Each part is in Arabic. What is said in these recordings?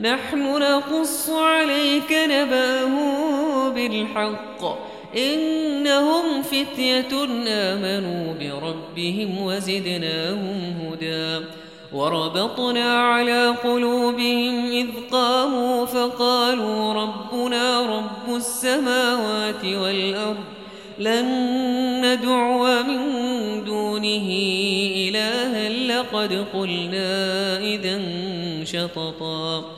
نحن نقص عليك نباهم بالحق. إنهم فتية آمنوا بربهم وزدناهم هدى. وربطنا على قلوبهم إذ قاموا فقالوا ربنا رب السماوات والأرض لن ندعو من دونه إلها لقد قلنا إذا شططا.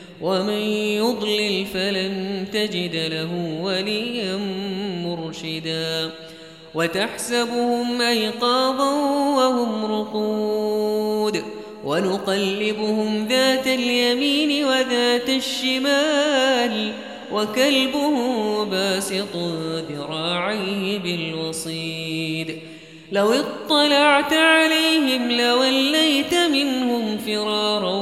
ومن يضلل فلن تجد له وليا مرشدا وتحسبهم أيقاظا وهم رقود ونقلبهم ذات اليمين وذات الشمال وكلبهم باسط ذراعيه بالوصيد لو اطلعت عليهم لوليت منهم فرارا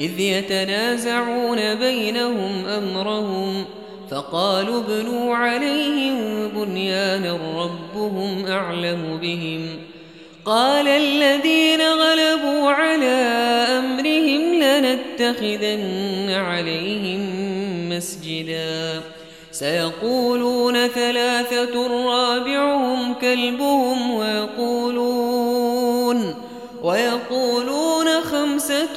إذ يتنازعون بينهم أمرهم فقالوا بنوا عليهم بنيانا ربهم أعلم بهم قال الذين غلبوا على أمرهم لنتخذن عليهم مسجدا سيقولون ثلاثة رابعهم كلبهم ويقولون ويقولون خمسة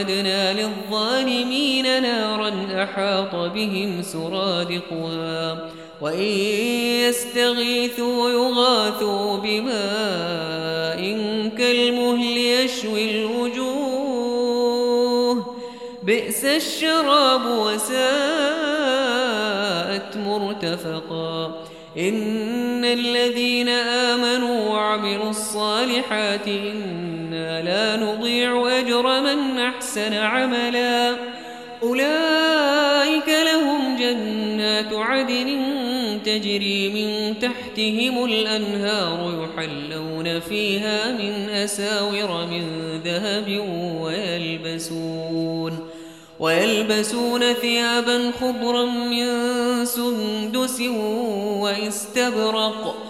أعتدنا للظالمين نارا أحاط بهم سرادقها وإن يستغيثوا يغاثوا بماء كالمهل يشوي الوجوه بئس الشراب وساءت مرتفقا إن الذين آمنوا وعملوا الصالحات إن ولا نضيع أجر من أحسن عملا. أولئك لهم جنات عدن تجري من تحتهم الأنهار يحلون فيها من أساور من ذهب ويلبسون. ويلبسون ثيابا خضرا من سندس وإستبرق.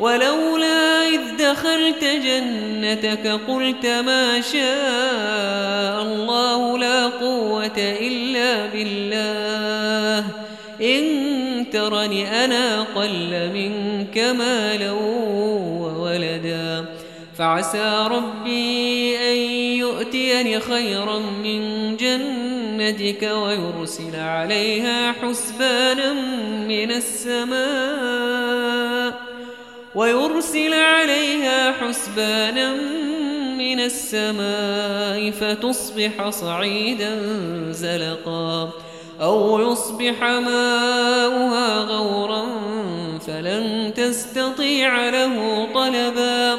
ولولا إذ دخلت جنتك قلت ما شاء الله لا قوة إلا بالله. إن ترني أنا قل منك مالا وولدا. فعسى ربي أن يؤتيني خيرا من جنتك ويرسل عليها حسبانا من السماء. ويرسل عليها حسبانا من السماء فتصبح صعيدا زلقا أو يصبح ماؤها غورا فلن تستطيع له طلبا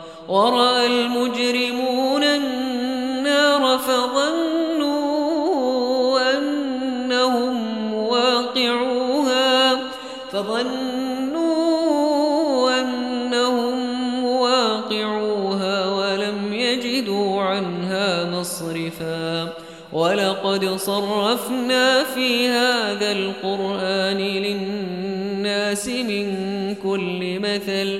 ورأى المجرمون النار فظنوا أنهم واقعوها فظنوا أنهم واقعوها ولم يجدوا عنها مصرفا ولقد صرفنا في هذا القرآن للناس من كل مثل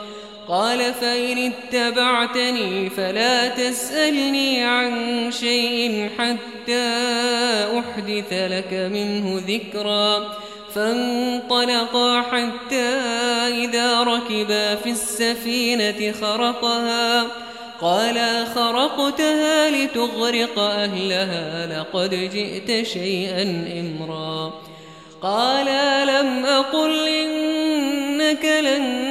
قال فإن اتبعتني فلا تسألني عن شيء حتى أحدث لك منه ذكرا فانطلقا حتى إذا ركبا في السفينة خرقها قال خرقتها لتغرق أهلها لقد جئت شيئا إمرا قال لم أقل إنك لن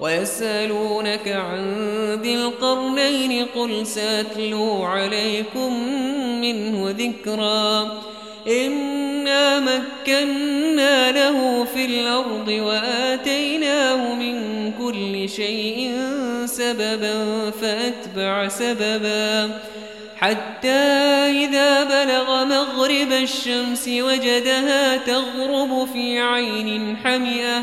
ويسألونك عن ذي القرنين قل سأتلو عليكم منه ذكرا إنا مكنا له في الأرض وآتيناه من كل شيء سببا فأتبع سببا حتى إذا بلغ مغرب الشمس وجدها تغرب في عين حمئة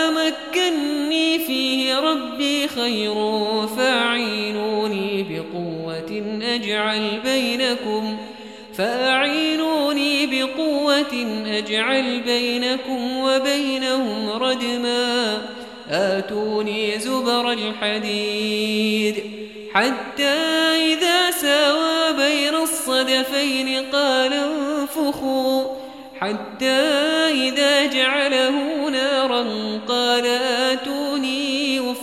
فيه ربي خير فأعينوني بقوة أجعل بينكم فأعينوني بقوة أجعل بينكم وبينهم ردما. آتوني زبر الحديد حتى إذا ساوى بين الصدفين قال انفخوا حتى إذا جعله نارا قال آتوني